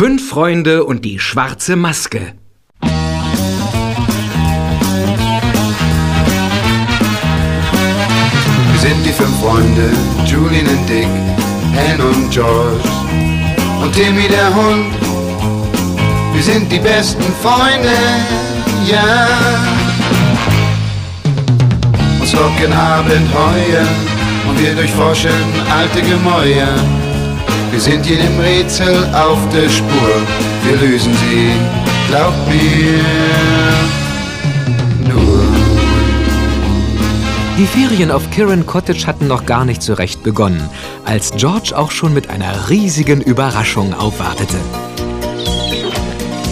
Fünf Freunde und die schwarze Maske. Wir sind die fünf Freunde, Julian und Dick, Anne und George und Timmy der Hund. Wir sind die besten Freunde, ja. Uns locken Abenteuer und wir durchforschen alte Gemäuer. Wir sind jedem Rätsel auf der Spur, wir lösen sie, glaubt mir, nur. Die Ferien auf Kirin Cottage hatten noch gar nicht so recht begonnen, als George auch schon mit einer riesigen Überraschung aufwartete.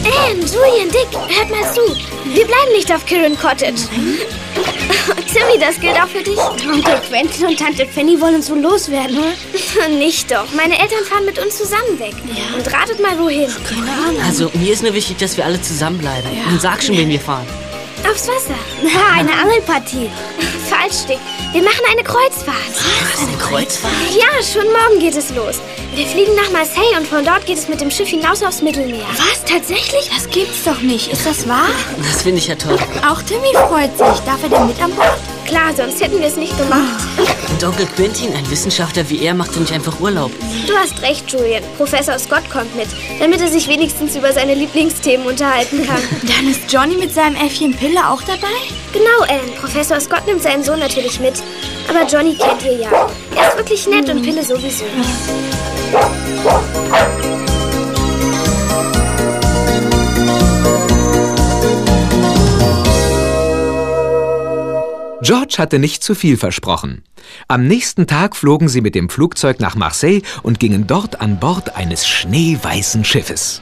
Anne, Julian, Dick, hört mal zu. Wir bleiben nicht auf Kirin Cottage. Timmy, das gilt auch für dich. Onkel Quentin und Tante Fanny wollen uns so loswerden, oder? Nicht doch. Meine Eltern fahren mit uns zusammen weg. Und ratet mal, wohin. Keine Ahnung. Also, mir ist nur wichtig, dass wir alle zusammenbleiben. Und sag schon, wen wir fahren. Aufs Wasser. Na, eine Angelpartie. Falsch, Dick. Wir machen eine Kreuzfahrt. Eine Kreuzfahrt? Ja, schon morgen geht es los. Wir fliegen nach Marseille und von dort geht es mit dem Schiff hinaus aufs Mittelmeer. Was? Tatsächlich? Das gibt's doch nicht. Ist das wahr? Das finde ich ja toll. Auch Timmy freut sich. Darf er denn mit an Bord? Klar, sonst hätten wir es nicht gemacht. Und Onkel Quentin, ein Wissenschaftler wie er, macht doch nicht einfach Urlaub. Du hast recht, Julian. Professor Scott kommt mit, damit er sich wenigstens über seine Lieblingsthemen unterhalten kann. Dann ist Johnny mit seinem Äffchen Pille auch dabei? Genau, Anne. Professor Scott nimmt seinen Sohn natürlich mit. Aber Johnny kennt ihr ja. Er ist wirklich nett und Pille sowieso. George hatte nicht zu viel versprochen. Am nächsten Tag flogen sie mit dem Flugzeug nach Marseille und gingen dort an Bord eines schneeweißen Schiffes.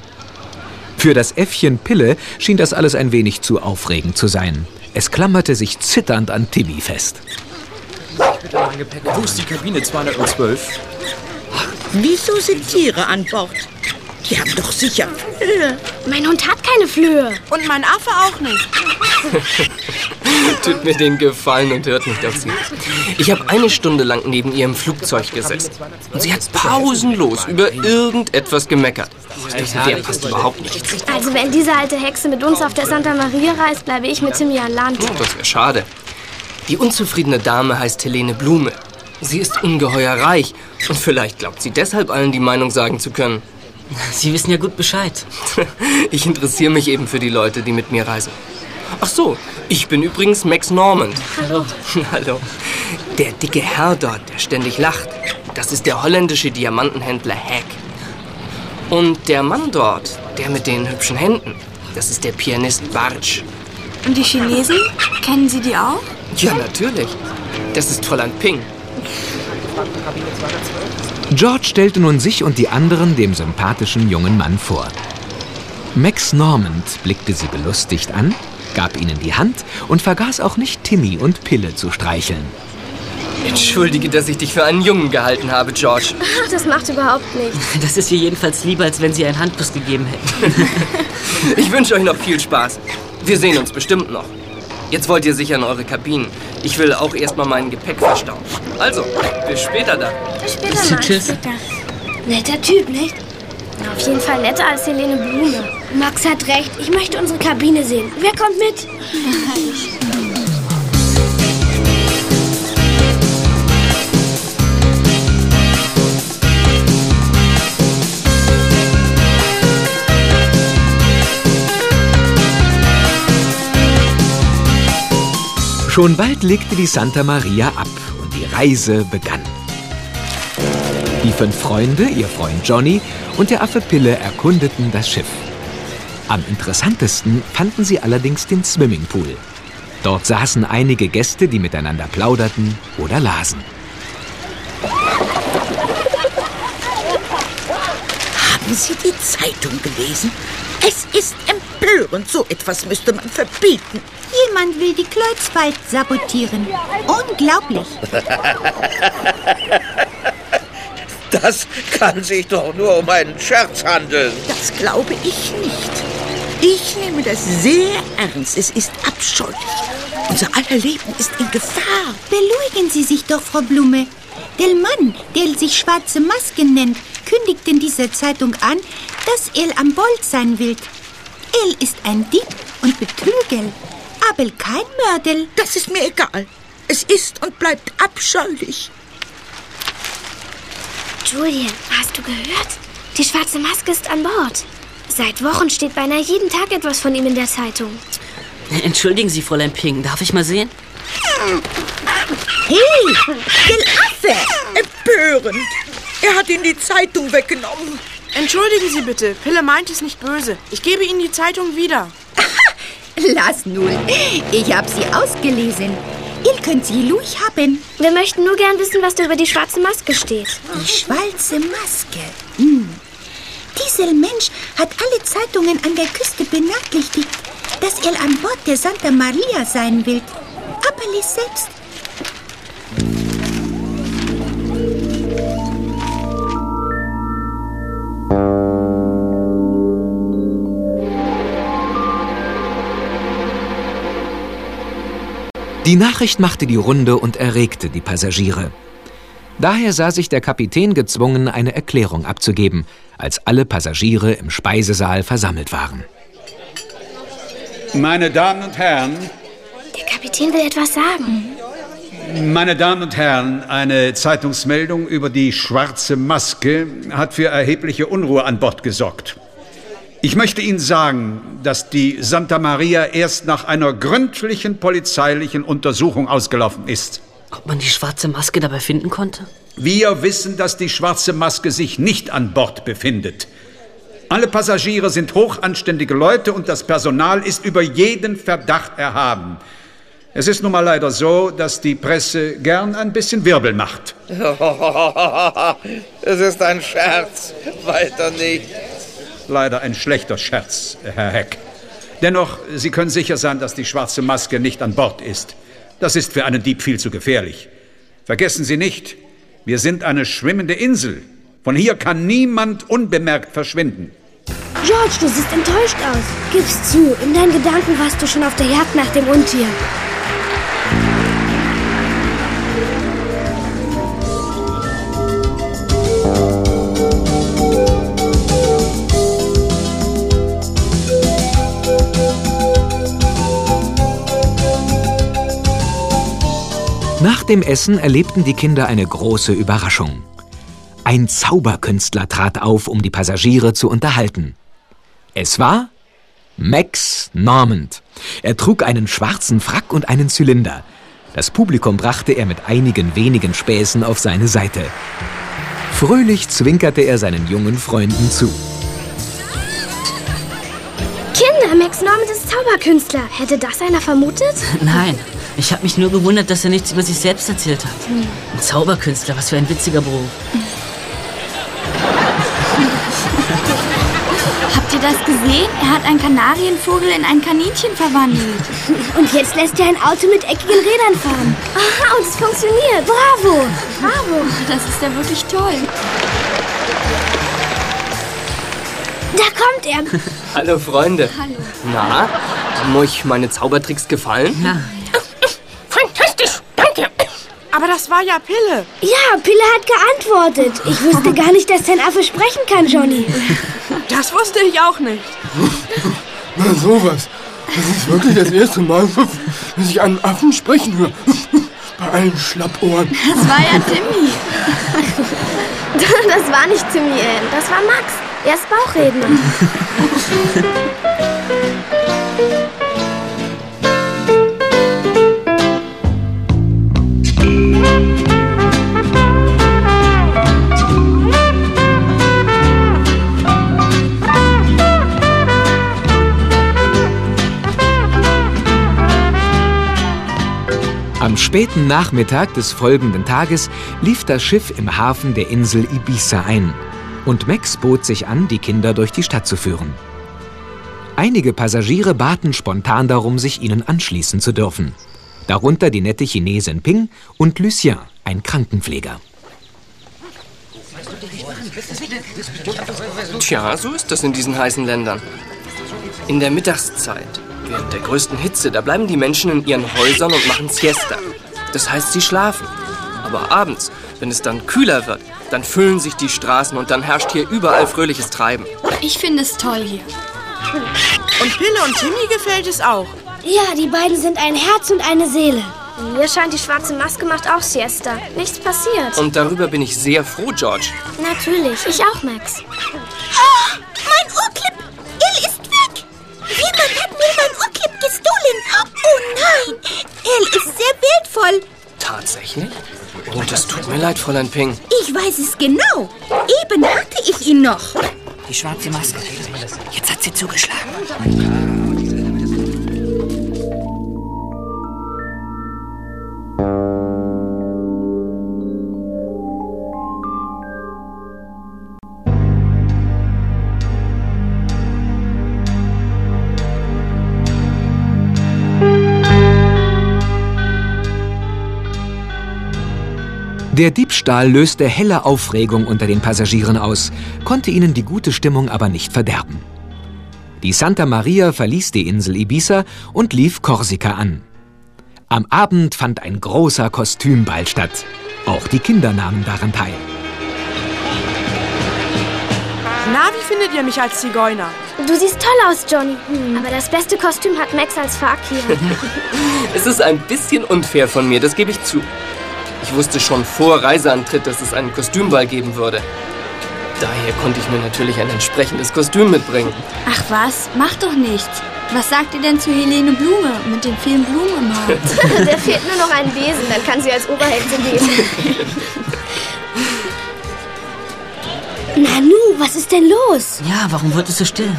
Für das Äffchen Pille schien das alles ein wenig zu aufregend zu sein. Es klammerte sich zitternd an Timmy fest. Wo ist die Kabine 212? Wieso sind Tiere an Bord? Die haben doch sicher Flöhe. Mein Hund hat keine Flöhe. Und mein Affe auch nicht. Tut mir den Gefallen und hört nicht auf sie. Ich habe eine Stunde lang neben ihr im Flugzeug gesessen. Und sie hat pausenlos über irgendetwas gemeckert. Das mit der passt überhaupt nichts. Also wenn diese alte Hexe mit uns auf der Santa Maria reist, bleibe ich mit Timmy an Land. Oh, das wäre schade. Die unzufriedene Dame heißt Helene Blume. Sie ist ungeheuer reich und vielleicht glaubt sie deshalb allen die Meinung sagen zu können. Sie wissen ja gut Bescheid. Ich interessiere mich eben für die Leute, die mit mir reisen. Ach so, ich bin übrigens Max Normand. Hallo. Hallo. Der dicke Herr dort, der ständig lacht, das ist der holländische Diamantenhändler Hack. Und der Mann dort, der mit den hübschen Händen, das ist der Pianist Bartsch. Und die Chinesen? Kennen Sie die auch? Ja, natürlich. Das ist Fräulein Ping. George stellte nun sich und die anderen dem sympathischen jungen Mann vor. Max Normand blickte sie belustigt an, gab ihnen die Hand und vergaß auch nicht Timmy und Pille zu streicheln. Entschuldige, dass ich dich für einen Jungen gehalten habe, George. Ach, das macht überhaupt nichts. Das ist ihr jedenfalls lieber, als wenn sie einen Handkuss gegeben hätten. Ich wünsche euch noch viel Spaß. Wir sehen uns bestimmt noch. Jetzt wollt ihr sicher in eure Kabinen. Ich will auch erstmal mein Gepäck verstauen. Also, bis später dann. Bis später mal. Tschüss. Netter Typ, nicht? Auf jeden Fall netter als Helene Blume. Max hat recht. Ich möchte unsere Kabine sehen. Wer kommt mit? Schon bald legte die Santa Maria ab und die Reise begann. Die fünf Freunde, ihr Freund Johnny und der Affe Pille erkundeten das Schiff. Am interessantesten fanden sie allerdings den Swimmingpool. Dort saßen einige Gäste, die miteinander plauderten oder lasen. Haben Sie die Zeitung gelesen? Es ist empörend. So etwas müsste man verbieten. Jemand will die Kreuzfahrt sabotieren. Unglaublich. Das kann sich doch nur um einen Scherz handeln. Das glaube ich nicht. Ich nehme das sehr ernst. Es ist abscheulich. Unser aller Leben ist in Gefahr. Beruhigen Sie sich doch, Frau Blume. Der Mann, der sich schwarze Maske nennt, kündigt in dieser Zeitung an, dass er an Bord sein will. Er ist ein Dieb und Betrüger, aber kein Mörder. Das ist mir egal. Es ist und bleibt abscheulich. Julian, hast du gehört? Die schwarze Maske ist an Bord. Seit Wochen steht beinahe jeden Tag etwas von ihm in der Zeitung. Entschuldigen Sie, Fräulein Ping, darf ich mal sehen? Hey, der Affe! Empörend. Er hat ihn die Zeitung weggenommen. Entschuldigen Sie bitte, Pille meint es nicht böse. Ich gebe Ihnen die Zeitung wieder. Lass nur. Ich habe sie ausgelesen. Ihr könnt sie ruhig haben. Wir möchten nur gern wissen, was da über die schwarze Maske steht. Die schwarze Maske. Hm. Dieser Mensch hat alle Zeitungen an der Küste benachrichtigt, dass er an Bord der Santa Maria sein will. Aber lies selbst. Die Nachricht machte die Runde und erregte die Passagiere. Daher sah sich der Kapitän gezwungen, eine Erklärung abzugeben, als alle Passagiere im Speisesaal versammelt waren. Meine Damen und Herren, Der Kapitän will etwas sagen. meine Damen und Herren, eine Zeitungsmeldung über die schwarze Maske hat für erhebliche Unruhe an Bord gesorgt. Ich möchte Ihnen sagen, dass die Santa Maria erst nach einer gründlichen polizeilichen Untersuchung ausgelaufen ist. Ob man die schwarze Maske dabei finden konnte? Wir wissen, dass die schwarze Maske sich nicht an Bord befindet. Alle Passagiere sind hochanständige Leute und das Personal ist über jeden Verdacht erhaben. Es ist nun mal leider so, dass die Presse gern ein bisschen Wirbel macht. Es ist ein Scherz. Weiter nicht. Leider ein schlechter Scherz, Herr Heck. Dennoch, Sie können sicher sein, dass die schwarze Maske nicht an Bord ist. Das ist für einen Dieb viel zu gefährlich. Vergessen Sie nicht, wir sind eine schwimmende Insel. Von hier kann niemand unbemerkt verschwinden. George, du siehst enttäuscht aus. Gib's zu, in deinen Gedanken warst du schon auf der Jagd nach dem Untier. Dem Essen erlebten die Kinder eine große Überraschung. Ein Zauberkünstler trat auf, um die Passagiere zu unterhalten. Es war Max Normand. Er trug einen schwarzen Frack und einen Zylinder. Das Publikum brachte er mit einigen wenigen Späßen auf seine Seite. Fröhlich zwinkerte er seinen jungen Freunden zu. Kinder, Max Normand ist Zauberkünstler. Hätte das einer vermutet? Nein, ich habe mich nur gewundert, dass er nichts über sich selbst erzählt hat. Ein Zauberkünstler, was für ein witziger Beruf. Habt ihr das gesehen? Er hat einen Kanarienvogel in ein Kaninchen verwandelt. Und jetzt lässt er ein Auto mit eckigen Rädern fahren. Aha, und es funktioniert. Bravo. Bravo, das ist ja wirklich toll. Da kommt er. Hallo Freunde. Hallo. Na, haben euch meine Zaubertricks gefallen? Ja. Aber das war ja Pille. Ja, Pille hat geantwortet. Ich wusste gar nicht, dass dein Affe sprechen kann, Johnny. Das wusste ich auch nicht. Na sowas. Das ist wirklich das erste Mal, dass ich einen Affen sprechen höre. Bei allen Schlappohren. Das war ja Timmy. Das war nicht Timmy Ann, das war Max. Er ist Bauchredner. Am späten Nachmittag des folgenden Tages lief das Schiff im Hafen der Insel Ibiza ein und Max bot sich an, die Kinder durch die Stadt zu führen. Einige Passagiere baten spontan darum, sich ihnen anschließen zu dürfen. Darunter die nette Chinesin Ping und Lucien, ein Krankenpfleger. Tja, so ist das in diesen heißen Ländern. In der Mittagszeit, während der größten Hitze, da bleiben die Menschen in ihren Häusern und machen Siesta. Das heißt, sie schlafen. Aber abends, wenn es dann kühler wird, Dann füllen sich die Straßen und dann herrscht hier überall fröhliches Treiben. Ich finde es toll hier. Und Pille und Timmy gefällt es auch. Ja, die beiden sind ein Herz und eine Seele. Mir scheint, die schwarze Maske macht auch Siesta. Nichts passiert. Und darüber bin ich sehr froh, George. Natürlich, ich auch, Max. Oh nein! Er ist sehr wertvoll! Tatsächlich? Oh, das tut mir leid, Fräulein Ping. Ich weiß es genau. Eben hatte ich ihn noch. Die schwarze Maske. Jetzt hat sie zugeschlagen. Der Diebstahl löste helle Aufregung unter den Passagieren aus, konnte ihnen die gute Stimmung aber nicht verderben. Die Santa Maria verließ die Insel Ibiza und lief Korsika an. Am Abend fand ein großer Kostümball statt. Auch die Kinder nahmen daran teil. Na, wie findet ihr mich als Zigeuner? Du siehst toll aus, Johnny. Aber das beste Kostüm hat Max als Fakir. Es ist ein bisschen unfair von mir, das gebe ich zu. Ich wusste schon vor Reiseantritt, dass es einen Kostümball geben würde. Daher konnte ich mir natürlich ein entsprechendes Kostüm mitbringen. Ach was, mach doch nichts. Was sagt ihr denn zu Helene Blume mit den vielen Blumen im Haar? Der fehlt nur noch ein Besen, dann kann sie als Oberhexe gehen. Nanu, was ist denn los? Ja, warum wird es so still?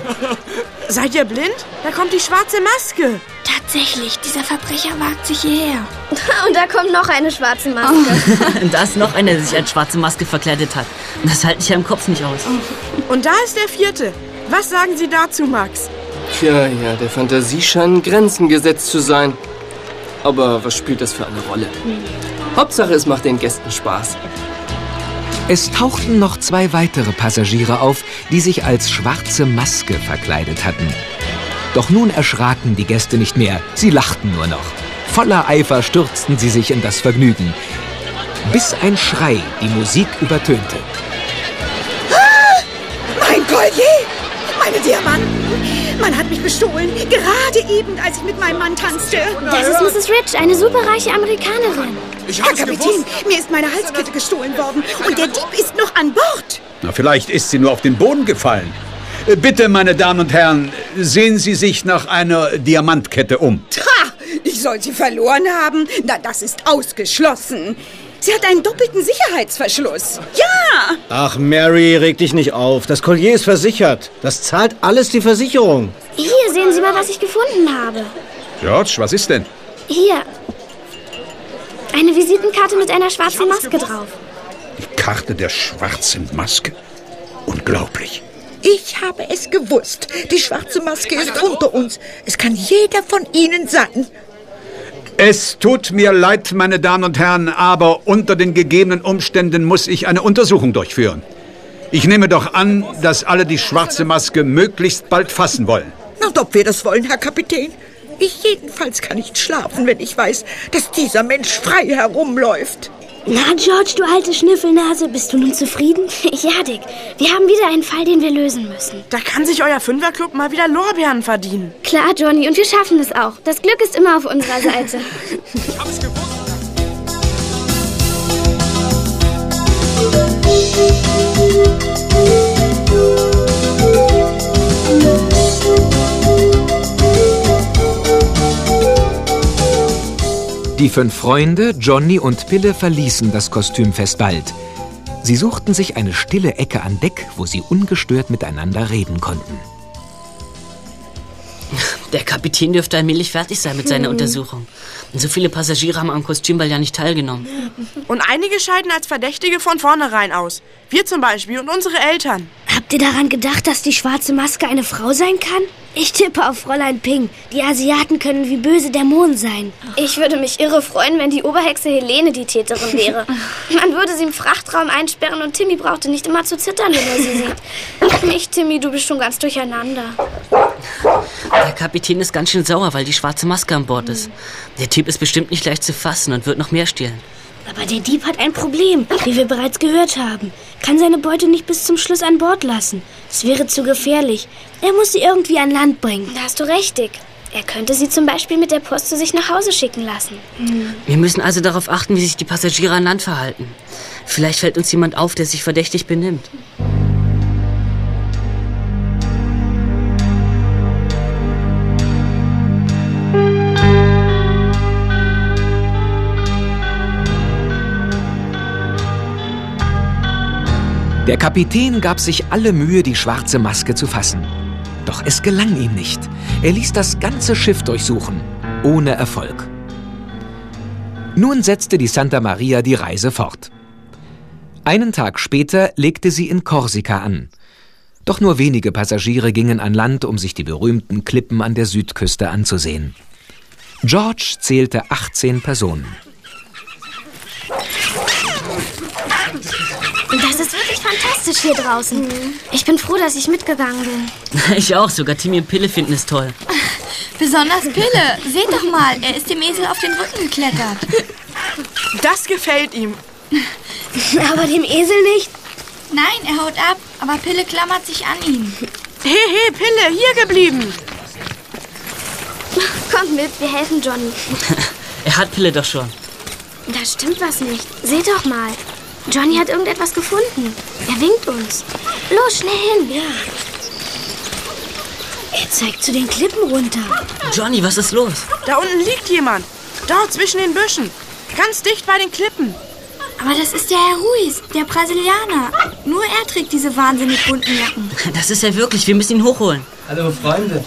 Seid ihr blind? Da kommt die schwarze Maske. Tatsächlich, dieser Verbrecher wagt sich hierher. Und da kommt noch eine schwarze Maske. da ist noch einer, der sich als schwarze Maske verkleidet hat. Das halte ich ja im Kopf nicht aus. Und da ist der vierte. Was sagen Sie dazu, Max? Tja, ja, der Fantasie scheinen Grenzen gesetzt zu sein. Aber was spielt das für eine Rolle? Hauptsache, es macht den Gästen Spaß. Es tauchten noch zwei weitere Passagiere auf, die sich als schwarze Maske verkleidet hatten. Doch nun erschraken die Gäste nicht mehr, sie lachten nur noch. Voller Eifer stürzten sie sich in das Vergnügen, bis ein Schrei die Musik übertönte. Mein Collier! Meine Diamanten! Man hat mich bestohlen, gerade eben, als ich mit meinem Mann tanzte. Das ist Mrs. Rich, eine superreiche Amerikanerin. Herr Kapitän, mir ist meine Halskette gestohlen worden und der Dieb ist noch an Bord. Na, vielleicht ist sie nur auf den Boden gefallen. Äh, Bitte, meine Damen und Herren, sehen Sie sich nach einer Diamantkette um. Ha! Ich soll sie verloren haben? Na, das ist ausgeschlossen. Sie hat einen doppelten Sicherheitsverschluss. Ja! Ach, Mary, reg dich nicht auf. Das Collier ist versichert. Das zahlt alles die Versicherung. Hier sehen Sie mal, was ich gefunden habe. George, was ist denn? Hier. Eine Visitenkarte mit einer schwarzen Maske drauf. Die Karte der schwarzen Maske. Unglaublich. Ich habe es gewusst. Die schwarze Maske ist unter uns. Es kann jeder von Ihnen sein. Es tut mir leid, meine Damen und Herren, aber unter den gegebenen Umständen muss ich eine Untersuchung durchführen. Ich nehme doch an, dass alle die schwarze Maske möglichst bald fassen wollen. Na, ob wir das wollen, Herr Kapitän. Ich jedenfalls kann nicht schlafen, wenn ich weiß, dass dieser Mensch frei herumläuft. Na, George, du alte Schnüffelnase, bist du nun zufrieden? Ja, Dick. Wir haben wieder einen Fall, den wir lösen müssen. Da kann sich euer Fünferclub mal wieder Lorbeeren verdienen. Klar, Johnny, und wir schaffen es auch. Das Glück ist immer auf unserer Seite. Die fünf Freunde, Johnny und Pille, verließen das Kostümfest bald. Sie suchten sich eine stille Ecke an Deck, wo sie ungestört miteinander reden konnten. Der Kapitän dürfte allmählich fertig sein mit seiner Hm. Untersuchung. Und so viele Passagiere haben am Kostümball ja nicht teilgenommen. Und einige scheiden als Verdächtige von vornherein aus. Wir zum Beispiel und unsere Eltern. Habt ihr daran gedacht, dass die schwarze Maske eine Frau sein kann? Ich tippe auf Fräulein Ping. Die Asiaten können wie böse Dämonen sein. Ich würde mich irre freuen, wenn die Oberhexe Helene die Täterin wäre. Man würde sie im Frachtraum einsperren und Timmy brauchte nicht immer zu zittern, wenn er sie sieht. Nicht, Timmy, du bist schon ganz durcheinander. Der Kapitän ist ganz schön sauer, weil die schwarze Maske an Bord ist. Der Typ ist bestimmt nicht leicht zu fassen und wird noch mehr stehlen. Aber der Dieb hat ein Problem, wie wir bereits gehört haben. Kann seine Beute nicht bis zum Schluss an Bord lassen. Es wäre zu gefährlich. Er muss sie irgendwie an Land bringen. Da hast du recht, Dick. Er könnte sie zum Beispiel mit der Post zu sich nach Hause schicken lassen. Wir müssen also darauf achten, wie sich die Passagiere an Land verhalten. Vielleicht fällt uns jemand auf, der sich verdächtig benimmt. Der Kapitän gab sich alle Mühe, die schwarze Maske zu fassen. Doch es gelang ihm nicht. Er ließ das ganze Schiff durchsuchen, ohne Erfolg. Nun setzte die Santa Maria die Reise fort. Einen Tag später legte sie in Korsika an. Doch nur wenige Passagiere gingen an Land, um sich die berühmten Klippen an der Südküste anzusehen. George zählte 18 Personen. Das ist fantastisch hier draußen. Ich bin froh, dass ich mitgegangen bin. Ich auch, sogar Timmy und Pille finden es toll. Besonders Pille. Seht doch mal, er ist dem Esel auf den Rücken geklettert. Das gefällt ihm. Aber dem Esel nicht? Nein, er haut ab, aber Pille klammert sich an ihn. Hey, hey, Pille, hier geblieben. Kommt mit, wir helfen Johnny. Er hat Pille doch schon. Da stimmt was nicht. Seht doch mal. Johnny hat irgendetwas gefunden. Er winkt uns. Los, schnell hin. Ja. Er zeigt zu den Klippen runter. Johnny, was ist los? Da unten liegt jemand. Dort zwischen den Büschen. Ganz dicht bei den Klippen. Aber das ist ja Herr Ruiz, der Brasilianer. Nur er trägt diese wahnsinnig bunten Jacken. Das ist er wirklich. Wir müssen ihn hochholen. Hallo, Freunde.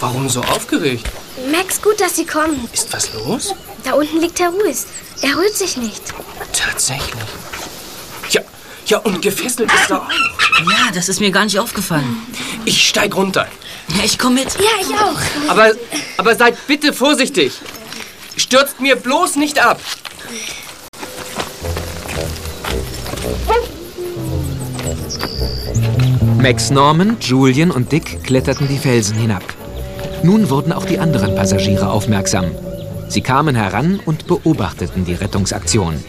Warum so aufgeregt? Max, gut, dass Sie kommen. Ist was los? Da unten liegt Herr Ruiz. Er rührt sich nicht. Tatsächlich. Ja, ja, und gefesselt ist er auch. Ja, das ist mir gar nicht aufgefallen. Ich steig runter. Ja, ich komm mit. Ja, ich auch. Aber, aber seid bitte vorsichtig. Stürzt mir bloß nicht ab. Max Norman, Julian und Dick kletterten die Felsen hinab. Nun wurden auch die anderen Passagiere aufmerksam. Sie kamen heran und beobachteten die Rettungsaktion.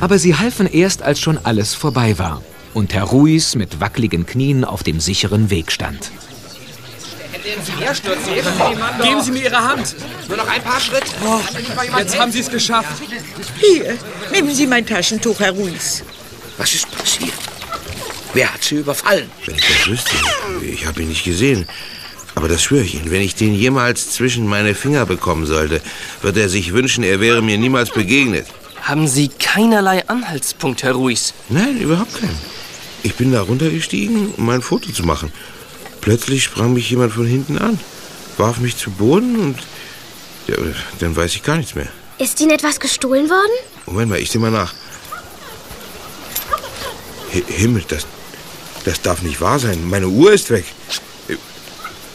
Aber sie halfen erst, als schon alles vorbei war und Herr Ruiz mit wackeligen Knien auf dem sicheren Weg stand. Geben Sie mir Ihre Hand. Nur noch ein paar Schritte. Oh, jetzt haben Sie es geschafft. Hier, nehmen Sie mein Taschentuch, Herr Ruiz. Was ist passiert? Wer hat Sie überfallen? Wenn ich das wüsste. Ich habe ihn nicht gesehen. Aber das schwöre ich Ihnen, wenn ich den jemals zwischen meine Finger bekommen sollte, wird er sich wünschen, er wäre mir niemals begegnet. Haben Sie keinerlei Anhaltspunkt, Herr Ruiz? Nein, überhaupt keinen. Ich bin da runtergestiegen, um ein Foto zu machen. Plötzlich sprang mich jemand von hinten an, warf mich zu Boden und ja, dann weiß ich gar nichts mehr. Ist Ihnen etwas gestohlen worden? Moment mal, ich sehe mal nach. Hi Himmel, das, das darf nicht wahr sein. Meine Uhr ist weg.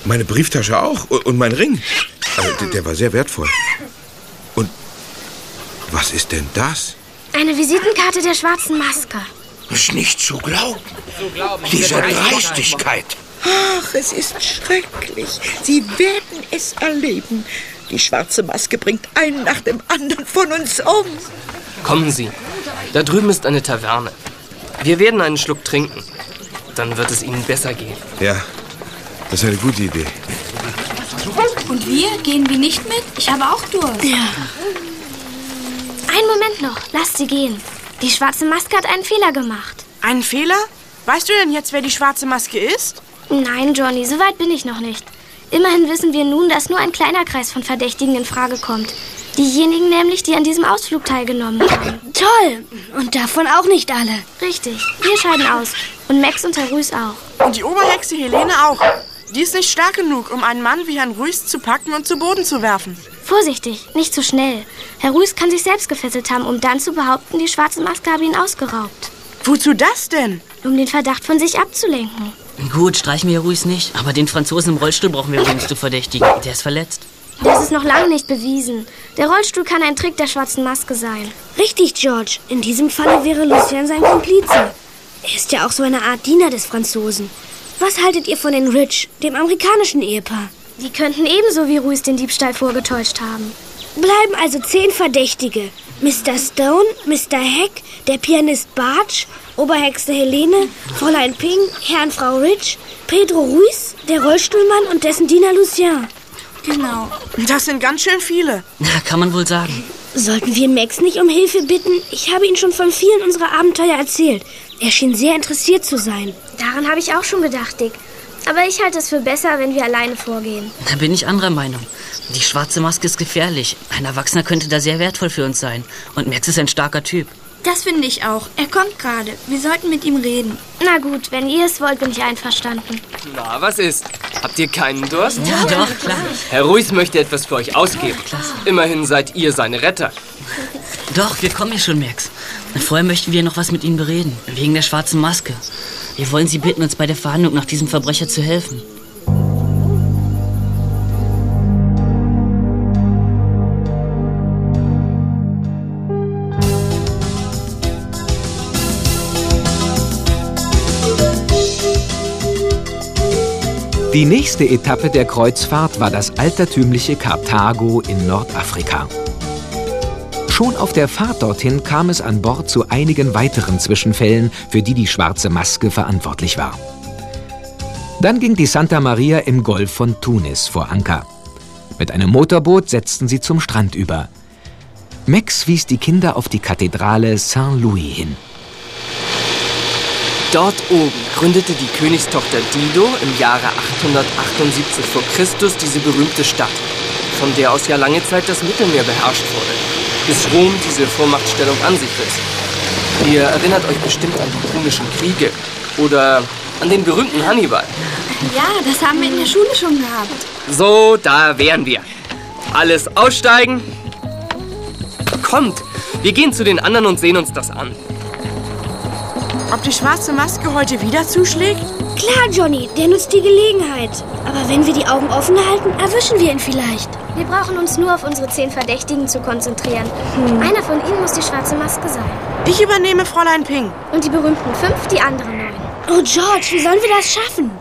Meine Brieftasche auch. Und, mein Ring. Also, der, der war sehr wertvoll. Und was ist denn das? Eine Visitenkarte der schwarzen Maske. Ist nicht zu glauben. Diese Dreistigkeit. Ach, es ist schrecklich. Sie werden es erleben. Die schwarze Maske bringt einen nach dem anderen von uns um. Kommen Sie. Da drüben ist eine Taverne. Wir werden einen Schluck trinken. Dann wird es Ihnen besser gehen. Ja, das ist eine gute Idee. Und wir? Gehen wir nicht mit? Ich habe auch Durst. Ja. Einen Moment noch. Lasst sie gehen. Die schwarze Maske hat einen Fehler gemacht. Einen Fehler? Weißt du denn jetzt, wer die schwarze Maske ist? Nein, Johnny, so weit bin ich noch nicht. Immerhin wissen wir nun, dass nur ein kleiner Kreis von Verdächtigen in Frage kommt. Diejenigen nämlich, die an diesem Ausflug teilgenommen haben. Toll! Und davon auch nicht alle. Richtig. Wir scheiden aus. Und Max und Herr auch. Und die Oberhexe Helene auch. Die ist nicht stark genug, um einen Mann wie Herrn Ruiz zu packen und zu Boden zu werfen. Vorsichtig, nicht zu schnell. Herr Ruiz kann sich selbst gefesselt haben, um dann zu behaupten, die schwarze Maske habe ihn ausgeraubt. Wozu das denn? Um den Verdacht von sich abzulenken. Gut, streichen wir Ruiz nicht. Aber den Franzosen im Rollstuhl brauchen wir übrigens zu verdächtigen. Der ist verletzt. Das ist noch lange nicht bewiesen. Der Rollstuhl kann ein Trick der schwarzen Maske sein. Richtig, George. In diesem Falle wäre Lucien sein Komplize. Er ist ja auch so eine Art Diener des Franzosen. Was haltet ihr von den Rich, dem amerikanischen Ehepaar? Die könnten ebenso wie Ruiz den Diebstahl vorgetäuscht haben. Bleiben also zehn Verdächtige. Mr. Stone, Mr. Heck, der Pianist Bartsch, Oberhexe Helene, Fräulein Ping, Herr und Frau Rich, Pedro Ruiz, der Rollstuhlmann und dessen Diener Lucien. Genau. Das sind ganz schön viele. Na, kann man wohl sagen. Sollten wir Max nicht um Hilfe bitten? Ich habe ihm schon von vielen unserer Abenteuer erzählt. Er schien sehr interessiert zu sein. Daran habe ich auch schon gedacht, Dick. Aber ich halte es für besser, wenn wir alleine vorgehen. Da bin ich anderer Meinung. Die schwarze Maske ist gefährlich. Ein Erwachsener könnte da sehr wertvoll für uns sein. Und Max ist ein starker Typ. Das finde ich auch. Er kommt gerade. Wir sollten mit ihm reden. Na gut, wenn ihr es wollt, bin ich einverstanden. Na, was ist? Habt ihr keinen Durst? Ja, doch, klar. Herr Ruiz möchte etwas für euch ausgeben. Immerhin seid ihr seine Retter. Doch, wir kommen hier schon, Max. Vorher möchten wir noch was mit Ihnen bereden. Wegen der schwarzen Maske. Wir wollen Sie bitten, uns bei der Verhandlung nach diesem Verbrecher zu helfen. Die nächste Etappe der Kreuzfahrt war das altertümliche Karthago in Nordafrika. Schon auf der Fahrt dorthin kam es an Bord zu einigen weiteren Zwischenfällen, für die die schwarze Maske verantwortlich war. Dann ging die Santa Maria im Golf von Tunis vor Anker. Mit einem Motorboot setzten sie zum Strand über. Max wies die Kinder auf die Kathedrale Saint-Louis hin. Dort oben gründete die Königstochter Dido im Jahre 878 vor Christus diese berühmte Stadt, von der aus ja lange Zeit das Mittelmeer beherrscht wurde, bis Rom diese Vormachtstellung an sich riss. Ihr erinnert euch bestimmt an die Punischen Kriege oder an den berühmten Hannibal. Ja, das haben wir in der Schule schon gehabt. So, da wären wir. Alles aussteigen. Kommt, wir gehen zu den anderen und sehen uns das an. Ob die schwarze Maske heute wieder zuschlägt? Klar, Johnny, der nutzt die Gelegenheit. Aber wenn wir die Augen offen halten, erwischen wir ihn vielleicht. Wir brauchen uns nur auf unsere zehn Verdächtigen zu konzentrieren. Einer von ihnen muss die schwarze Maske sein. Ich übernehme Fräulein Ping. Und die berühmten fünf, die anderen neun. Oh, George, wie sollen wir das schaffen?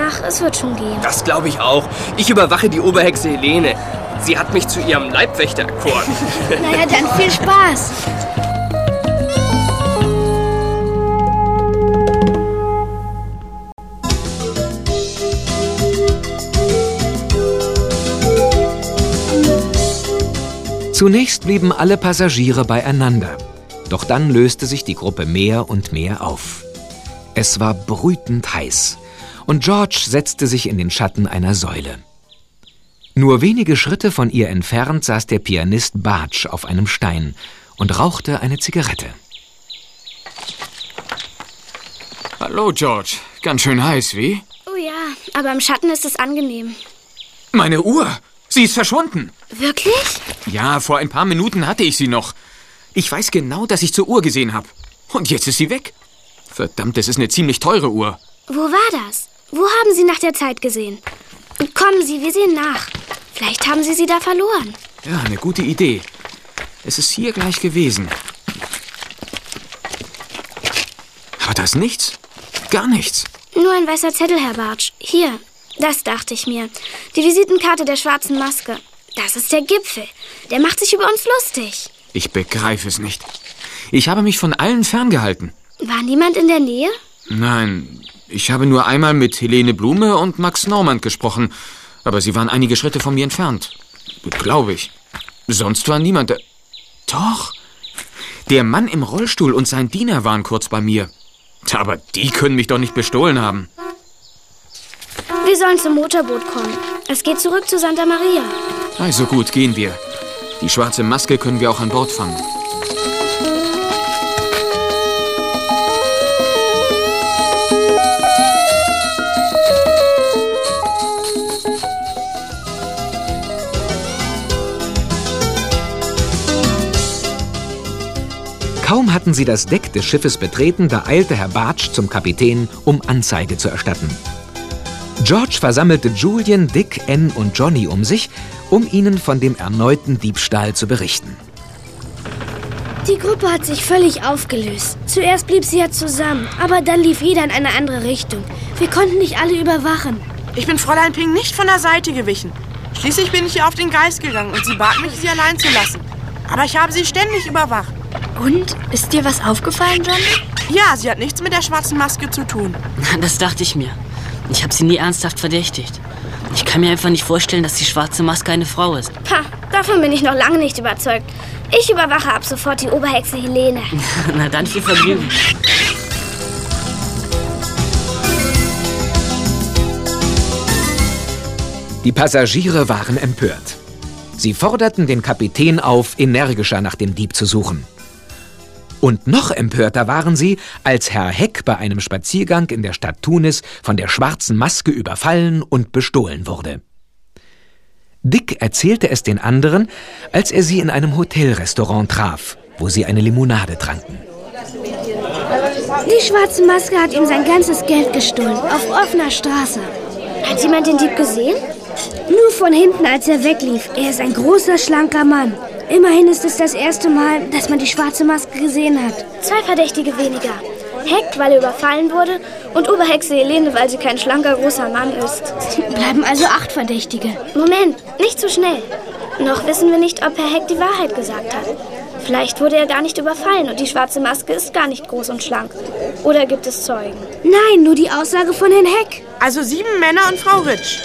Ach, es wird schon gehen. Das glaube ich auch. Ich überwache die Oberhexe Helene. Sie hat mich zu ihrem Leibwächter erkoren. naja, dann viel Spaß. Zunächst blieben alle Passagiere beieinander. Doch dann löste sich die Gruppe mehr und mehr auf. Es war brütend heiß und George setzte sich in den Schatten einer Säule. Nur wenige Schritte von ihr entfernt saß der Pianist Bartsch auf einem Stein und rauchte eine Zigarette. Hallo, George. Ganz schön heiß, wie? Oh ja, aber im Schatten ist es angenehm. Meine Uhr! Sie ist verschwunden. Wirklich? Ja, vor ein paar Minuten hatte ich sie noch. Ich weiß genau, dass ich zur Uhr gesehen habe. Und jetzt ist sie weg. Verdammt, das ist eine ziemlich teure Uhr. Wo war das? Wo haben Sie nach der Zeit gesehen? Kommen Sie, wir sehen nach. Vielleicht haben Sie sie da verloren. Ja, eine gute Idee. Es ist hier gleich gewesen. Aber da ist nichts. Gar nichts. Nur ein weißer Zettel, Herr Bartsch. Hier, das dachte ich mir. Die Visitenkarte der schwarzen Maske. Das ist der Gipfel. Der macht sich über uns lustig. Ich begreife es nicht. Ich habe mich von allen ferngehalten. War niemand in der Nähe? Nein, ich habe nur einmal mit Helene Blume und Max Normand gesprochen, aber sie waren einige Schritte von mir entfernt. Glaube ich. Sonst war niemand da. Doch. Der Mann im Rollstuhl und sein Diener waren kurz bei mir. Aber die können mich doch nicht bestohlen haben. Wir sollen zum Motorboot kommen. Es geht zurück zu Santa Maria. Also gut, gehen wir. Die schwarze Maske können wir auch an Bord fangen. Kaum hatten sie das Deck des Schiffes betreten, da eilte Herr Bartsch zum Kapitän, um Anzeige zu erstatten. George versammelte Julian, Dick, Ann und Johnny um sich, um ihnen von dem erneuten Diebstahl zu berichten. Die Gruppe hat sich völlig aufgelöst. Zuerst blieb sie ja zusammen, aber dann lief jeder in eine andere Richtung. Wir konnten nicht alle überwachen. Ich bin Fräulein Ping nicht von der Seite gewichen. Schließlich bin ich ihr auf den Geist gegangen und sie bat mich, sie allein zu lassen. Aber ich habe sie ständig überwacht. Und? Ist dir was aufgefallen, Johnny? Ja, sie hat nichts mit der schwarzen Maske zu tun. Das dachte ich mir. Ich habe sie nie ernsthaft verdächtigt. Ich kann mir einfach nicht vorstellen, dass die schwarze Maske eine Frau ist. Pah, davon bin ich noch lange nicht überzeugt. Ich überwache ab sofort die Oberhexe Helene. Na dann viel Vergnügen. Die Passagiere waren empört. Sie forderten den Kapitän auf, energischer nach dem Dieb zu suchen. Und noch empörter waren sie, als Herr Heck bei einem Spaziergang in der Stadt Tunis von der schwarzen Maske überfallen und bestohlen wurde. Dick erzählte es den anderen, als er sie in einem Hotelrestaurant traf, wo sie eine Limonade tranken. Die schwarze Maske hat ihm sein ganzes Geld gestohlen, auf offener Straße. Hat jemand den Dieb gesehen? Nur von hinten, als er weglief. Er ist ein großer, schlanker Mann. Immerhin ist es das erste Mal, dass man die schwarze Maske gesehen hat. Zwei Verdächtige weniger. Heck, weil er überfallen wurde, und Oberhexe Helene, weil sie kein schlanker, großer Mann ist. Bleiben also acht Verdächtige. Moment, nicht zu schnell. Noch wissen wir nicht, ob Herr Heck die Wahrheit gesagt hat. Vielleicht wurde er gar nicht überfallen und die schwarze Maske ist gar nicht groß und schlank. Oder gibt es Zeugen? Nein, nur die Aussage von Herrn Heck. Also sieben Männer und Frau Ritsch.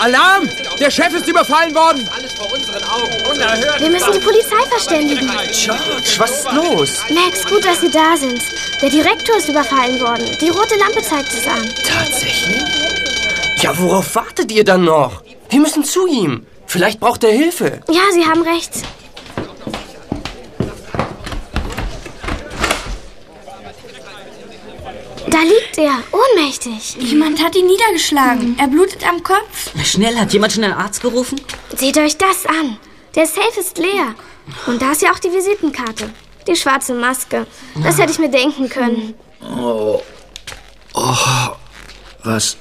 Alarm! Der Chef ist überfallen worden! Alles vor unseren Augen. Unerhört. Wir müssen die Polizei verständigen. George, was ist los? Max, gut, dass Sie da sind. Der Direktor ist überfallen worden. Die rote Lampe zeigt es an. Tatsächlich? Ja, worauf wartet ihr dann noch? Wir müssen zu ihm. Vielleicht braucht er Hilfe. Ja, Sie haben recht. Liegt er, ohnmächtig. Jemand hat ihn niedergeschlagen. Er blutet am Kopf. Schnell, hat jemand schon einen Arzt gerufen? Seht euch das an. Der Safe ist leer. Und da ist ja auch die Visitenkarte. Die schwarze Maske. Das hätte ich mir denken können. Oh. Oh. Was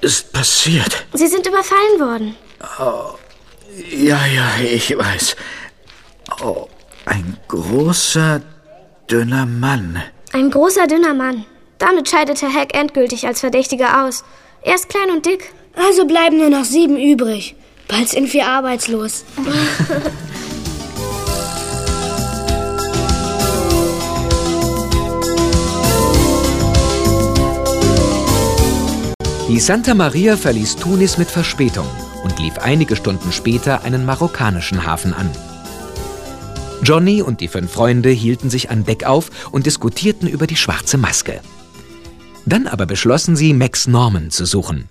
ist passiert? Sie sind überfallen worden. Oh. Ja, ja, ich weiß. Oh, ein großer, dünner Mann. Ein großer, dünner Mann. Damit scheidet Herr Heck endgültig als Verdächtiger aus. Er ist klein und dick. Also bleiben nur noch sieben übrig. Bald sind wir arbeitslos. Die Santa Maria verließ Tunis mit Verspätung und lief einige Stunden später einen marokkanischen Hafen an. Johnny und die fünf Freunde hielten sich an Deck auf und diskutierten über die schwarze Maske. Dann aber beschlossen sie, Max Norman zu suchen.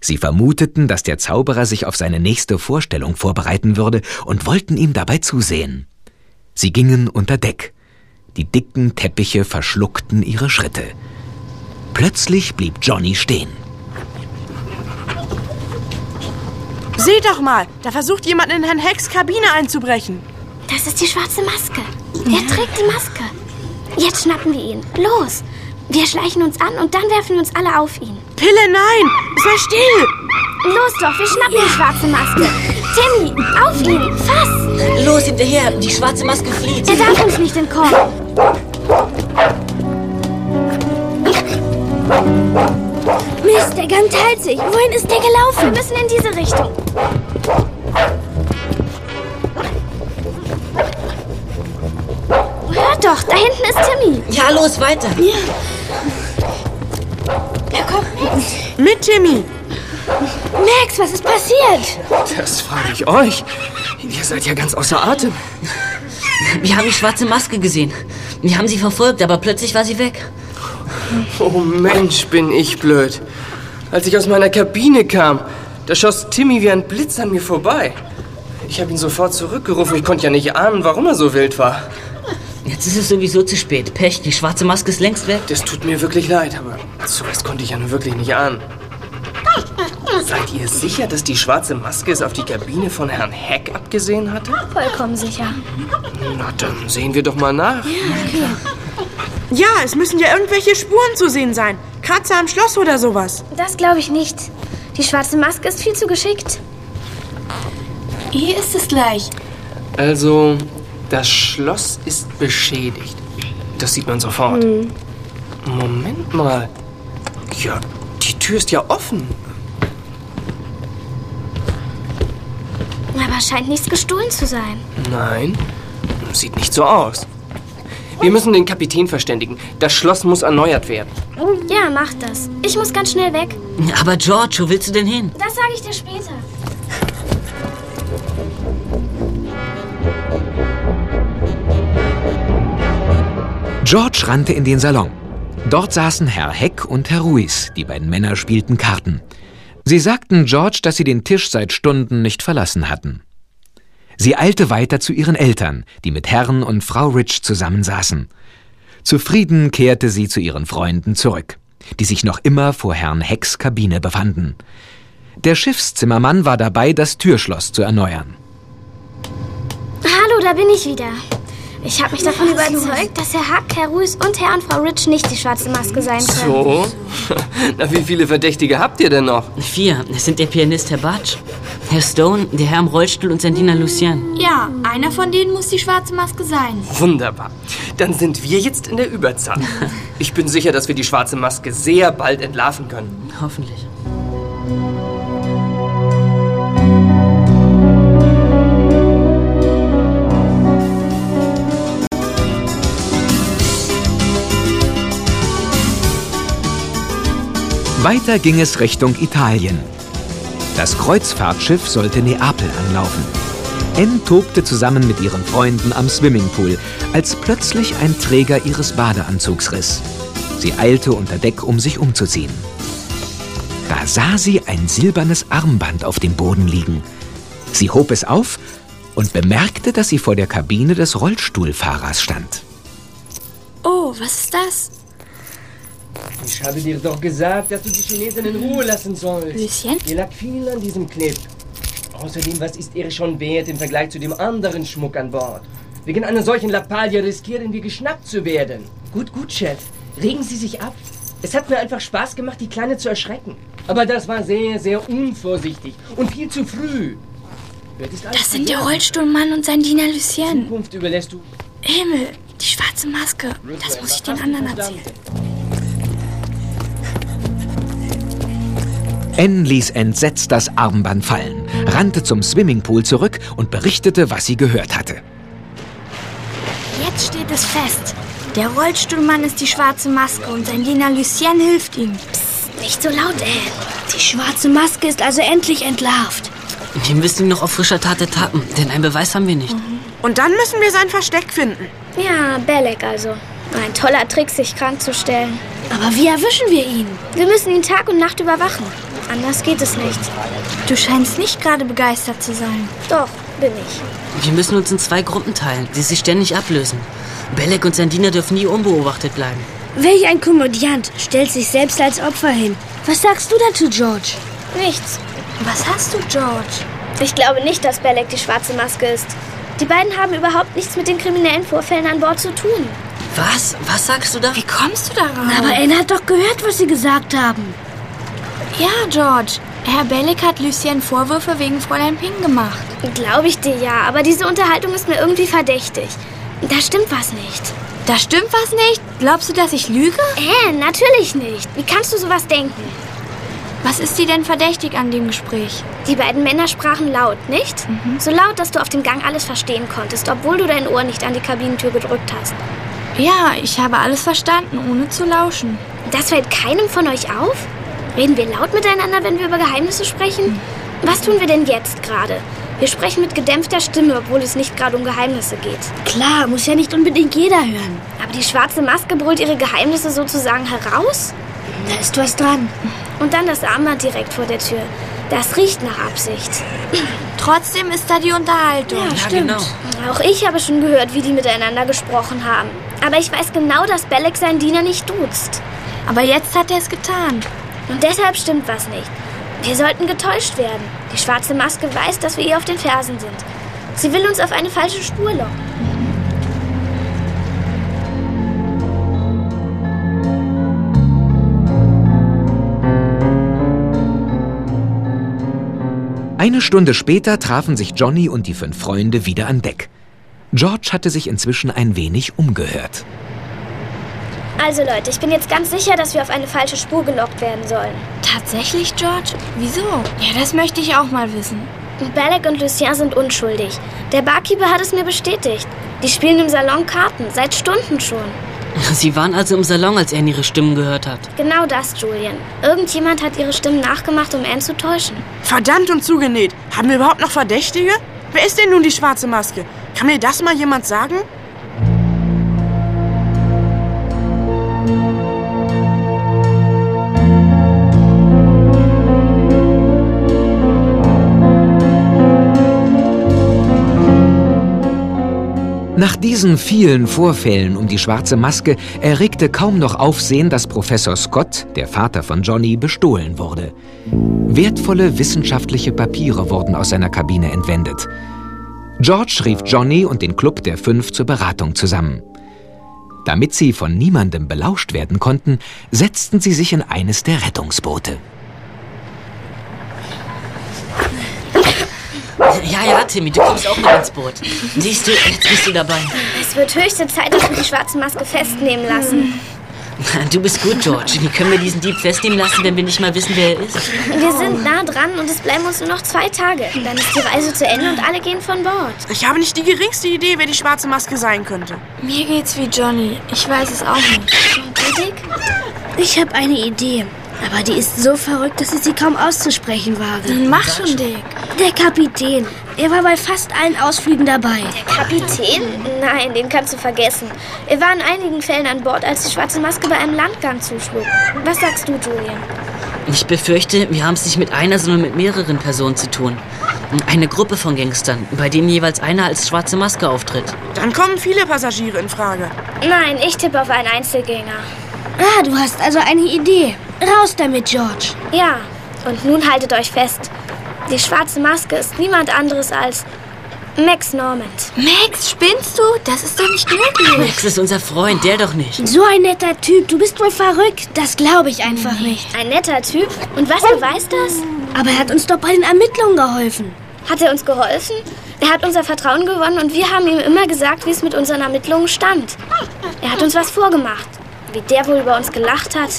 Sie vermuteten, dass der Zauberer sich auf seine nächste Vorstellung vorbereiten würde und wollten ihm dabei zusehen. Sie gingen unter Deck. Die dicken Teppiche verschluckten ihre Schritte. Plötzlich blieb Johnny stehen. Seht doch mal, da versucht jemand in Herrn Hecks Kabine einzubrechen. Das ist die schwarze Maske. Er trägt die Maske. Jetzt schnappen wir ihn. Los! Wir schleichen uns an und dann werfen wir uns alle auf ihn. Pille, nein! Sei still! Los doch, wir schnappen die schwarze Maske. Timmy, auf ihn! Fass! Los, hinterher! Die schwarze Maske flieht! Er darf uns nicht entkommen. Mist, der Gang teilt sich. Wohin ist der gelaufen? Wir müssen in diese Richtung. Doch, da hinten ist Timmy. Ja, los, weiter. Ja. Ja, komm. Mit Timmy. Max, was ist passiert? Das frage ich euch. Ihr seid ja ganz außer Atem. Wir haben die schwarze Maske gesehen. Wir haben sie verfolgt, aber plötzlich war sie weg. Oh Mensch, bin ich blöd. Als ich aus meiner Kabine kam, da schoss Timmy wie ein Blitz an mir vorbei. Ich habe ihn sofort zurückgerufen. Ich konnte ja nicht ahnen, warum er so wild war. Jetzt ist es sowieso zu spät. Pech, die schwarze Maske ist längst weg. Das tut mir wirklich leid, aber sowas konnte ich ja nun wirklich nicht ahnen. Seid ihr sicher, dass die schwarze Maske es auf die Kabine von Herrn Heck abgesehen hatte? Vollkommen sicher. Na, dann sehen wir doch mal nach. Ja, es müssen ja irgendwelche Spuren zu sehen sein. Kratzer am Schloss oder sowas. Das glaube ich nicht. Die schwarze Maske ist viel zu geschickt. Hier ist es gleich. Also, das Schloss ist beschädigt. Das sieht man sofort. Moment mal. Ja, die Tür ist ja offen. Aber scheint nichts gestohlen zu sein. Nein. Sieht nicht so aus. Wir müssen den Kapitän verständigen. Das Schloss muss erneuert werden. Ja, mach das. Ich muss ganz schnell weg. Aber George, wo willst du denn hin? Das sage ich dir später. George rannte in den Salon. Dort saßen Herr Heck und Herr Ruiz, die beiden Männer spielten Karten. Sie sagten George, dass sie den Tisch seit Stunden nicht verlassen hatten. Sie eilte weiter zu ihren Eltern, die mit Herrn und Frau Rich zusammensaßen. Zufrieden kehrte sie zu ihren Freunden zurück, die sich noch immer vor Herrn Hecks Kabine befanden. Der Schiffszimmermann war dabei, das Türschloss zu erneuern. Hallo, da bin ich wieder. Ich habe mich davon überzeugt, dass Herr Hack, Herr Ruiz und Herr und Frau Rich nicht die schwarze Maske sein können. So? Na, wie viele Verdächtige habt ihr denn noch? Vier. Es sind der Pianist Herr Bartsch, Herr Stone, der Herr im Rollstuhl und sein Diener Lucien. Ja, einer von denen muss die schwarze Maske sein. Wunderbar. Dann sind wir jetzt in der Überzahl. Ich bin sicher, dass wir die schwarze Maske sehr bald entlarven können. Hoffentlich. Weiter ging es Richtung Italien. Das Kreuzfahrtschiff sollte Neapel anlaufen. Anne tobte zusammen mit ihren Freunden am Swimmingpool, als plötzlich ein Träger ihres Badeanzugs riss. Sie eilte unter Deck, um sich umzuziehen. Da sah sie ein silbernes Armband auf dem Boden liegen. Sie hob es auf und bemerkte, dass sie vor der Kabine des Rollstuhlfahrers stand. Oh, was ist das? Ich habe dir doch gesagt, dass du die Chinesen in Ruhe lassen sollst. Lucien? Ihr lag viel an diesem Clip. Außerdem, was ist ihr schon wert im Vergleich zu dem anderen Schmuck an Bord? Wegen einer solchen Lappalie riskieren wir geschnappt zu werden. Gut, gut, Chef. Regen Sie sich ab. Es hat mir einfach Spaß gemacht, die Kleine zu erschrecken. Aber das war sehr, sehr unvorsichtig und viel zu früh. Alles Das sind der. Rollstuhlmann und sein Diener Lucien. Zukunft überlässt du. Himmel, die schwarze Maske. Das muss ich den anderen erzählen. Anne ließ entsetzt das Armband fallen, rannte zum Swimmingpool zurück und berichtete, was sie gehört hatte. Jetzt steht es fest. Der Rollstuhlmann ist die schwarze Maske und sein Diener Lucien hilft ihm. Psst, nicht so laut, Anne. Die schwarze Maske ist also endlich entlarvt. Wir müssen ihn noch auf frischer Tat ertappen, denn einen Beweis haben wir nicht. Und dann müssen wir sein Versteck finden. Ja, Belek also. Ein toller Trick, sich krank zu stellen. Aber wie erwischen wir ihn? Wir müssen ihn Tag und Nacht überwachen. Anders geht es nicht. Du scheinst nicht gerade begeistert zu sein. Doch, bin ich. Wir müssen uns in zwei Gruppen teilen, die sich ständig ablösen. Belek und sein Diener dürfen nie unbeobachtet bleiben. Welch ein Komödiant stellt sich selbst als Opfer hin. Was sagst du dazu, George? Nichts. Was hast du, George? Ich glaube nicht, dass Belek die schwarze Maske ist. Die beiden haben überhaupt nichts mit den kriminellen Vorfällen an Bord zu tun. Was? Was sagst du da? Wie kommst du darauf? Aber Anne hat doch gehört, was sie gesagt haben. Ja, George. Herr Bellick hat Lucien Vorwürfe wegen Fräulein Ping gemacht. Glaube ich dir ja, aber diese Unterhaltung ist mir irgendwie verdächtig. Da stimmt was nicht. Da stimmt was nicht? Glaubst du, dass ich lüge? Äh, natürlich nicht. Wie kannst du sowas denken? Was ist dir denn verdächtig an dem Gespräch? Die beiden Männer sprachen laut, nicht? So laut, dass du auf dem Gang alles verstehen konntest, obwohl du dein Ohr nicht an die Kabinentür gedrückt hast. Ja, ich habe alles verstanden, ohne zu lauschen. Das fällt keinem von euch auf? Reden wir laut miteinander, wenn wir über Geheimnisse sprechen? Was tun wir denn jetzt gerade? Wir sprechen mit gedämpfter Stimme, obwohl es nicht gerade um Geheimnisse geht. Klar, muss ja nicht unbedingt jeder hören. Aber die schwarze Maske brüllt ihre Geheimnisse sozusagen heraus? Da ist was dran. Und dann das Armband direkt vor der Tür. Das riecht nach Absicht. Trotzdem ist da die Unterhaltung. Ja, stimmt. Auch ich habe schon gehört, wie die miteinander gesprochen haben. Aber ich weiß genau, dass Belek seinen Diener nicht duzt. Aber jetzt hat er es getan. Und deshalb stimmt was nicht. Wir sollten getäuscht werden. Die schwarze Maske weiß, dass wir ihr auf den Fersen sind. Sie will uns auf eine falsche Spur locken. Eine Stunde später trafen sich Johnny und die fünf Freunde wieder an Deck. George hatte sich inzwischen ein wenig umgehört. Also Leute, ich bin jetzt ganz sicher, dass wir auf eine falsche Spur gelockt werden sollen. Tatsächlich, George? Wieso? Ja, das möchte ich auch mal wissen. Belek und Lucien sind unschuldig. Der Barkeeper hat es mir bestätigt. Die spielen im Salon Karten, seit Stunden schon. Sie waren also im Salon, als Anne ihre Stimmen gehört hat. Genau das, Julian. Irgendjemand hat ihre Stimmen nachgemacht, um Anne zu täuschen. Verdammt und zugenäht. Haben wir überhaupt noch Verdächtige? Wer ist denn nun die schwarze Maske? Kann mir das mal jemand sagen? Nach diesen vielen Vorfällen um die schwarze Maske erregte kaum noch Aufsehen, dass Professor Scott, der Vater von Johnny, bestohlen wurde. Wertvolle wissenschaftliche Papiere wurden aus seiner Kabine entwendet. George rief Johnny und den Club der Fünf zur Beratung zusammen. Damit sie von niemandem belauscht werden konnten, setzten sie sich in eines der Rettungsboote. Ja, ja, Timmy, du kommst auch mit ins Boot. Siehst du, jetzt bist du dabei. Es wird höchste Zeit, dass wir die schwarze Maske festnehmen lassen. Du bist gut, George. Wie können wir diesen Dieb festnehmen lassen, wenn wir nicht mal wissen, wer er ist? Wir sind nah dran und es bleiben uns nur noch zwei Tage. Dann ist die Reise zu Ende und alle gehen von Bord. Ich habe nicht die geringste Idee, wer die schwarze Maske sein könnte. Mir geht's wie Johnny. Ich weiß es auch nicht. Und du, Dick? Ich habe eine Idee. Aber die ist so verrückt, dass ich sie kaum auszusprechen wage. Dann mach schon, Dick. Der Kapitän. Er war bei fast allen Ausflügen dabei. Der Kapitän? Nein, den kannst du vergessen. Er war in einigen Fällen an Bord, als die schwarze Maske bei einem Landgang zuschlug. Was sagst du, Julian? Ich befürchte, wir haben es nicht mit einer, sondern mit mehreren Personen zu tun. Eine Gruppe von Gangstern, bei denen jeweils einer als schwarze Maske auftritt. Dann kommen viele Passagiere in Frage. Nein, ich tippe auf einen Einzelgänger. Ah, du hast also eine Idee. Raus damit, George. Ja, und nun haltet euch fest. Die schwarze Maske ist niemand anderes als Max Normand. Max, spinnst du? Das ist doch nicht möglich. Max ist unser Freund, der doch nicht. So ein netter Typ. Du bist wohl verrückt. Das glaube ich einfach nicht. Ein netter Typ? Und was beweist das? Aber er hat uns doch bei den Ermittlungen geholfen. Hat er uns geholfen? Er hat unser Vertrauen gewonnen und wir haben ihm immer gesagt, wie es mit unseren Ermittlungen stand. Er hat uns was vorgemacht. Wie der wohl über uns gelacht hat.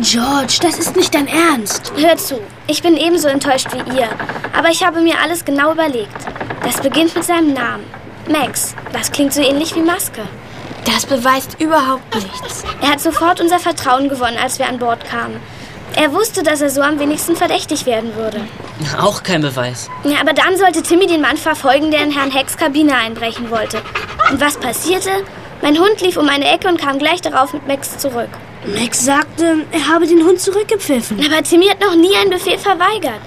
George, das ist nicht dein Ernst. Hör zu, ich bin ebenso enttäuscht wie ihr. Aber ich habe mir alles genau überlegt. Das beginnt mit seinem Namen. Max. Das klingt so ähnlich wie Maske. Das beweist überhaupt nichts. Er hat sofort unser Vertrauen gewonnen, als wir an Bord kamen. Er wusste, dass er so am wenigsten verdächtig werden würde. Auch kein Beweis. Ja, aber dann sollte Timmy den Mann verfolgen, der in Herrn Hecks Kabine einbrechen wollte. Und was passierte? Mein Hund lief um eine Ecke und kam gleich darauf mit Max zurück. Max sagte, er habe den Hund zurückgepfiffen. Aber Timmy hat noch nie einen Befehl verweigert.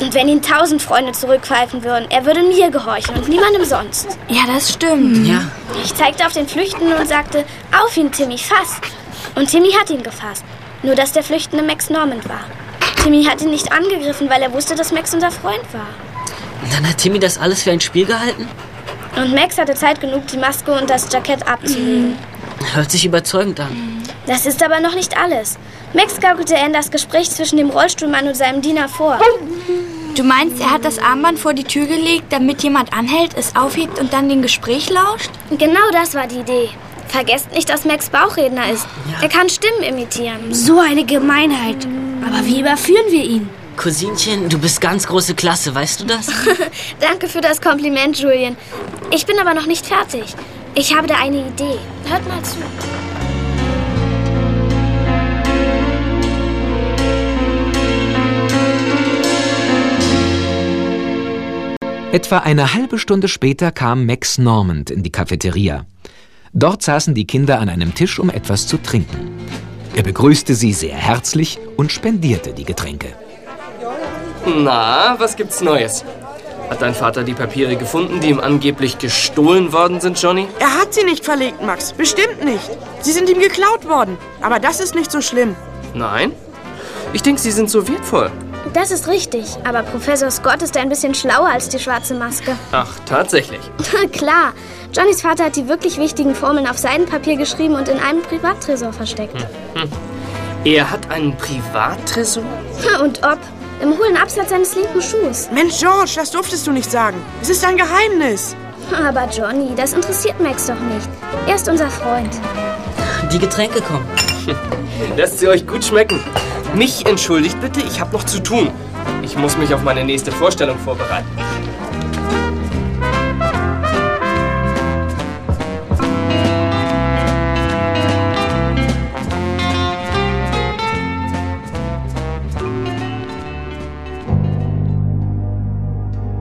Und wenn ihn tausend Freunde zurückpfeifen würden, er würde mir gehorchen und niemandem sonst. Ja, das stimmt. Ja. Ich zeigte auf den Flüchtenden und sagte, auf ihn, Timmy, fass. Und Timmy hat ihn gefasst. Nur, dass der Flüchtende Max Normand war. Timmy hat ihn nicht angegriffen, weil er wusste, dass Max unser Freund war. Und dann hat Timmy das alles für ein Spiel gehalten? Und Max hatte Zeit genug, die Maske und das Jackett abzulegen. Hört sich überzeugend an. Das ist aber noch nicht alles. Max gaukelte Anne das Gespräch zwischen dem Rollstuhlmann und seinem Diener vor. Du meinst, er hat das Armband vor die Tür gelegt, damit jemand anhält, es aufhebt und dann dem Gespräch lauscht? Genau das war die Idee. Vergesst nicht, dass Max Bauchredner ist. Er kann Stimmen imitieren. So eine Gemeinheit. Aber wie überführen wir ihn? Cousinchen, du bist ganz große Klasse, weißt du das? Danke für das Kompliment, Julian. Ich bin aber noch nicht fertig. Ich habe da eine Idee. Hört mal zu. Etwa eine halbe Stunde später kam Max Normand in die Cafeteria. Dort saßen die Kinder an einem Tisch, um etwas zu trinken. Er begrüßte sie sehr herzlich und spendierte die Getränke. Na, was gibt's Neues? Hat dein Vater die Papiere gefunden, die ihm angeblich gestohlen worden sind, Johnny? Er hat sie nicht verlegt, Max. Bestimmt nicht. Sie sind ihm geklaut worden. Aber das ist nicht so schlimm. Nein? Ich denke, sie sind so wertvoll. Das ist richtig, aber Professor Scott ist ein bisschen schlauer als die schwarze Maske. Ach, tatsächlich. Klar, Johnnys Vater hat die wirklich wichtigen Formeln auf Seidenpapier geschrieben und in einem Privattresor versteckt. Hm. Er hat einen Privattresor? Und ob? Im hohlen Absatz seines linken Schuhs. Mensch, George, das durftest du nicht sagen. Es ist ein Geheimnis. Aber Johnny, das interessiert Max doch nicht. Er ist unser Freund. Die Getränke kommen. Lasst sie euch gut schmecken. Mich entschuldigt bitte, ich habe noch zu tun. Ich muss mich auf meine nächste Vorstellung vorbereiten.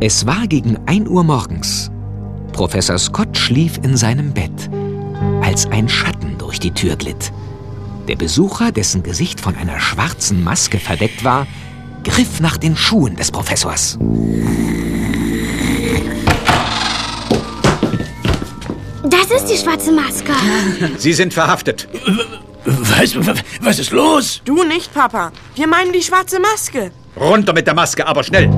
Es war gegen 1 Uhr morgens. Professor Scott schlief in seinem Bett, als ein Schatten durch die Tür glitt. Der Besucher, dessen Gesicht von einer schwarzen Maske verdeckt war, griff nach den Schuhen des Professors. Das ist die schwarze Maske. Sie sind verhaftet. Was, was ist los? Du nicht, Papa. Wir meinen die schwarze Maske. Runter mit der Maske, aber schnell.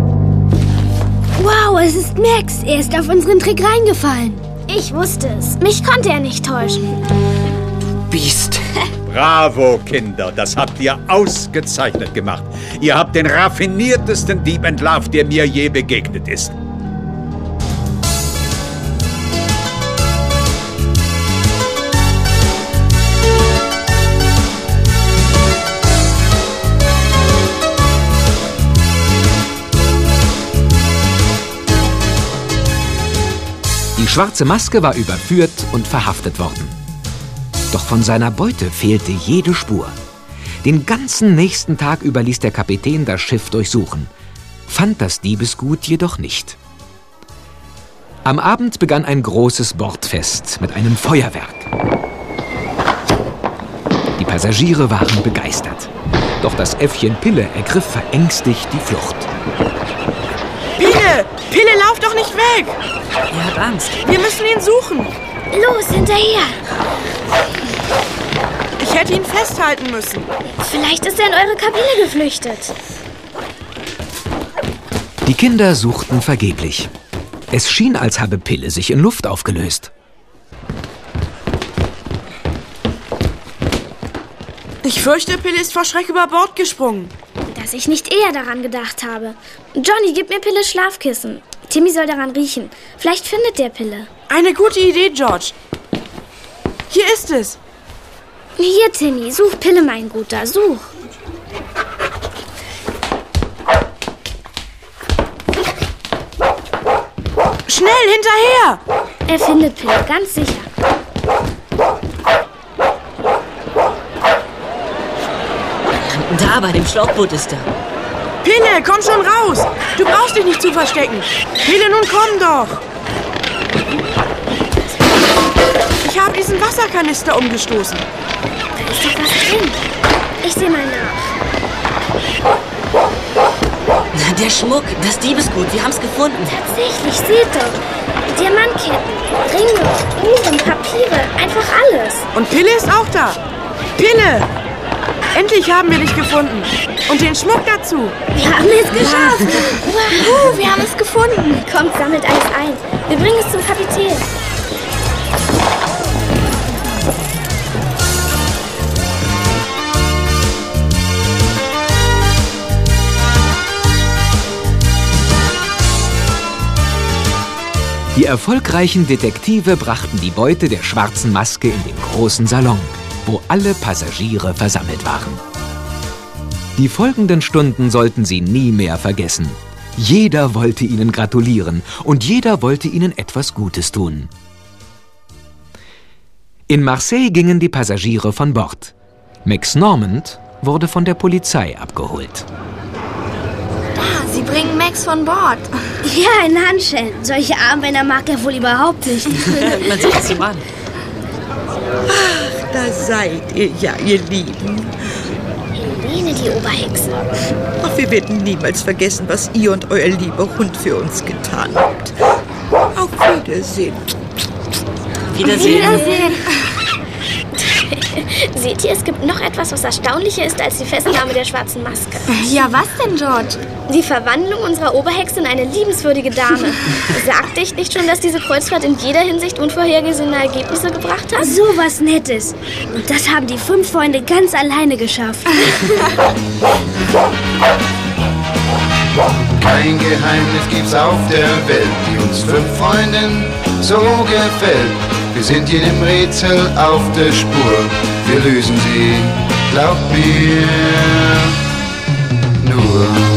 Wow, es ist Max. Er ist auf unseren Trick reingefallen. Ich wusste es. Mich konnte er nicht täuschen. Biest. Bravo, Kinder, das habt ihr ausgezeichnet gemacht. Ihr habt den raffiniertesten Dieb entlarvt, der mir je begegnet ist. Die schwarze Maske war überführt und verhaftet worden. Doch von seiner Beute fehlte jede Spur. Den ganzen nächsten Tag über ließ der Kapitän das Schiff durchsuchen, fand das Diebesgut jedoch nicht. Am Abend begann ein großes Bordfest mit einem Feuerwerk. Die Passagiere waren begeistert. Doch das Äffchen Pille ergriff verängstigt die Flucht. Pille! Pille, lauf doch nicht weg! Er hat Angst. Wir müssen ihn suchen. Los, hinterher. Ich hätte ihn festhalten müssen. Vielleicht ist er in eure Kabine geflüchtet. Die Kinder suchten vergeblich. Es schien, als habe Pille sich in Luft aufgelöst. Ich fürchte, Pille ist vor Schreck über Bord gesprungen. Dass ich nicht eher daran gedacht habe. Johnny, gib mir Pille Schlafkissen. Timmy soll daran riechen. Vielleicht findet der Pille. Eine gute Idee, George. Hier ist es. Hier, Timmy, such Pille, mein Guter, such. Schnell, hinterher! Er findet Pille, ganz sicher. Da, bei dem Schlauchboot ist er. Pille, komm schon raus! Du brauchst dich nicht zu verstecken. Pille, nun komm doch! Ich habe diesen Wasserkanister umgestoßen. Ist doch was drin. Ich sehe mal nach. Der Schmuck, das Diebesgut, wir haben es gefunden. Tatsächlich, seht doch. Diamantketten, Ringe, Uhren, Papiere, einfach alles. Und Pille ist auch da. Pille! Endlich haben wir dich gefunden. Und den Schmuck dazu. Wir haben es geschafft. Wow, wir haben es gefunden. Kommt, sammelt alles ein. Wir bringen es zum Kapitän. Die erfolgreichen Detektive brachten die Beute der schwarzen Maske in den großen Salon, wo alle Passagiere versammelt waren. Die folgenden Stunden sollten sie nie mehr vergessen. Jeder wollte ihnen gratulieren und jeder wollte ihnen etwas Gutes tun. In Marseille gingen die Passagiere von Bord. Max Normand wurde von der Polizei abgeholt. Bringen Max von Bord. Ja, ein Handschellen. Solche Armbänder mag er wohl überhaupt nicht. Man sieht es ihm an. Ach, da seid ihr ja, ihr Lieben. Helene, die Oberhexe. Ach, wir werden niemals vergessen, was ihr und euer lieber Hund für uns getan habt. Auf Wiedersehen. Wiedersehen. Wiedersehen. Seht ihr, es gibt noch etwas, was erstaunlicher ist als die Festnahme der schwarzen Maske. Ja, was denn, George? Die Verwandlung unserer Oberhexe in eine liebenswürdige Dame. Sagte ich nicht schon, dass diese Kreuzfahrt in jeder Hinsicht unvorhergesehene Ergebnisse gebracht hat? So was Nettes. Und das haben die fünf Freunde ganz alleine geschafft. Kein Geheimnis gibt's auf der Welt, die uns fünf Freunden so gefällt. Wir sind jedem Rätsel auf der Spur, wir lösen sie, glaubt mir, nur.